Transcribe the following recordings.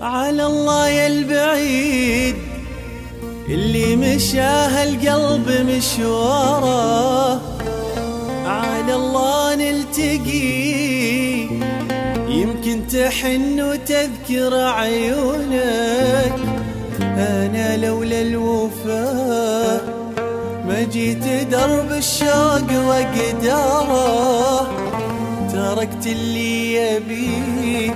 على الله يا البعيد. اللي مشاه القلب مشواره على الله نلتقي. يمكن تحن وتذكر عيونك. أنا لولا الوفاء ما جيت درب الشوق وقداره تركت اللي يبي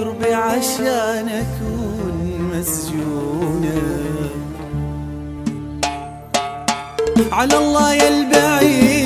قربي عشان أكون مسجونه على الله يا البعيد.